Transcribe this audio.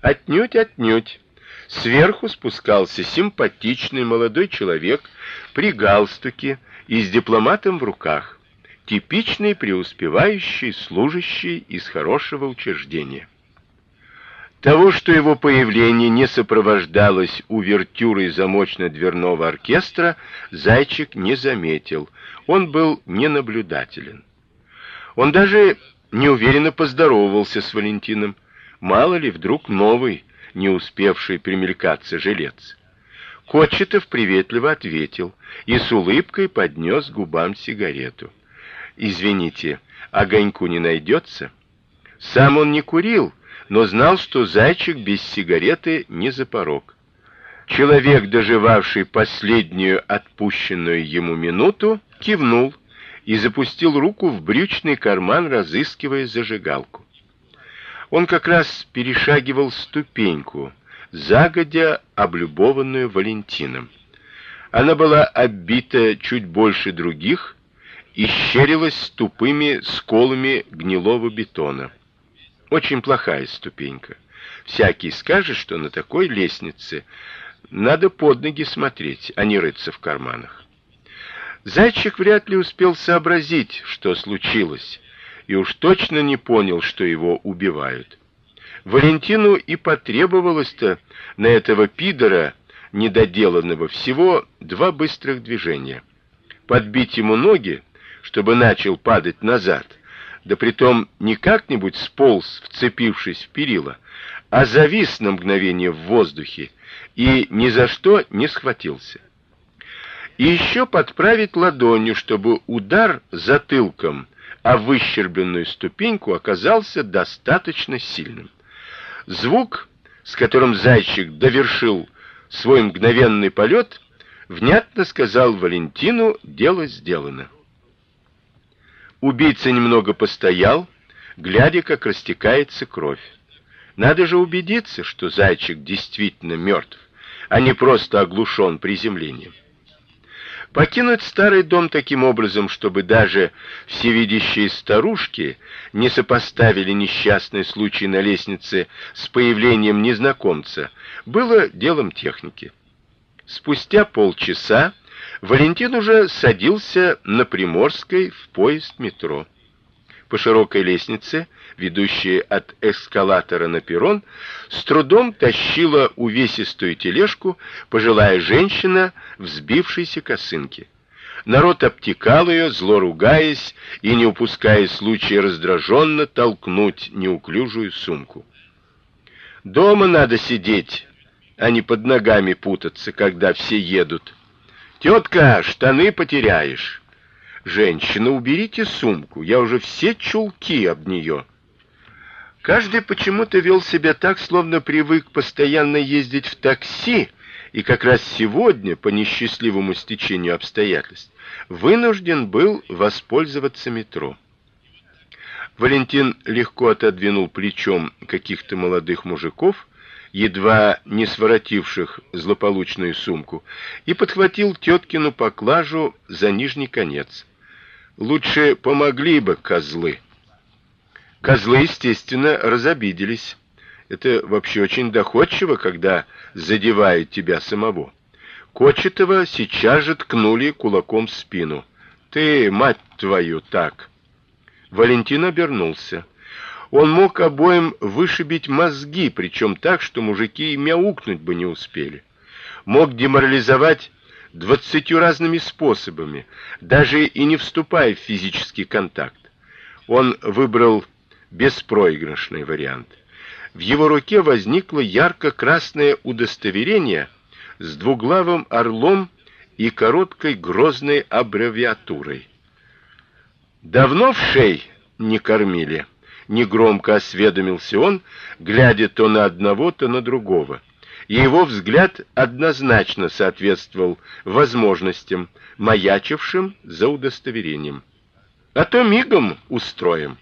Отнюдь, отнюдь. Сверху спускался симпатичный молодой человек при галстуке и с дипломатом в руках, типичный преуспевающий служащий из хорошего учреждения. Того, что его появление не сопровождалось увертюрой замочно-дверного оркестра, Зайчик не заметил. Он был ненаблюдателен. Он даже неуверенно поздоровался с Валентином. Мало ли вдруг новый, не успевший примелькаться жилец. Кочетов приветливо ответил и с улыбкой поднес губам сигарету. Извините, огоньку не найдется?» Сам он не курил, но знал, что зайчик без сигареты не за порог. Человек, доживавший последнюю отпущенную ему минуту, кивнул и запустил руку в брючный карман, разыскивая зажигалку. Он как раз перешагивал ступеньку, загодя облюбованную Валентином. Она была оббита чуть больше других и щерилась тупыми сколами гнилого бетона. Очень плохая ступенька. Всякий скажет, что на такой лестнице надо под ноги смотреть, а не рыться в карманах. Зайчик вряд ли успел сообразить, что случилось, и уж точно не понял, что его убивают. Валентину и потребовалось-то на этого пидора недоделанного всего два быстрых движения. Подбить ему ноги, чтобы начал падать назад, да притом не как-нибудь сполз, вцепившись в перила, а завис на мгновение в воздухе и ни за что не схватился. И еще подправить ладонью, чтобы удар затылком а выщербленную ступеньку оказался достаточно сильным. Звук, с которым зайчик довершил свой мгновенный полет, внятно сказал Валентину: "Дело сделано". Убийца немного постоял, глядя, как растекается кровь. Надо же убедиться, что зайчик действительно мертв, а не просто оглушен приземлением. Покинуть старый дом таким образом, чтобы даже всевидящие старушки не сопоставили несчастный случай на лестнице с появлением незнакомца, было делом техники. Спустя полчаса Валентин уже садился на Приморской в поезд метро. По широкой лестнице, ведущей от эскалатора на перрон, с трудом тащила увесистую тележку пожилая женщина в сбившейся косынке. Народ обтекал ее, зло ругаясь и не упуская случая раздраженно толкнуть неуклюжую сумку. Дома надо сидеть, а не под ногами путаться, когда все едут. Тетка, штаны потеряешь. Женщина, уберите сумку, я уже все чулки об нее. Каждый почему-то вел себя так, словно привык постоянно ездить в такси, и как раз сегодня, по несчастливому стечению обстоятельств, вынужден был воспользоваться метро. Валентин легко отодвинул плечом каких-то молодых мужиков, едва не своротивших злополучную сумку, и подхватил теткину поклажу за нижний конец. Лучше помогли бы козлы. Козлы, естественно, разобиделись. Это вообще очень доходчиво, когда задевают тебя самого. Кочетова сейчас же ткнули кулаком в спину. Ты, мать твою, так. Валентин обернулся. Он мог обоим вышибить мозги, причем так, что мужики и мяукнуть бы не успели. Мог деморализовать двадцатью разными способами, даже и не вступая в физический контакт. Он выбрал беспроигрышный вариант. В его руке возникло ярко-красное удостоверение с двуглавым орлом и короткой грозной аббревиатурой. Давно в шей не кормили, негромко осведомился он, глядя то на одного, то на другого и его взгляд однозначно соответствовал возможностям, маячившим за удостоверением. А то мигом устроим.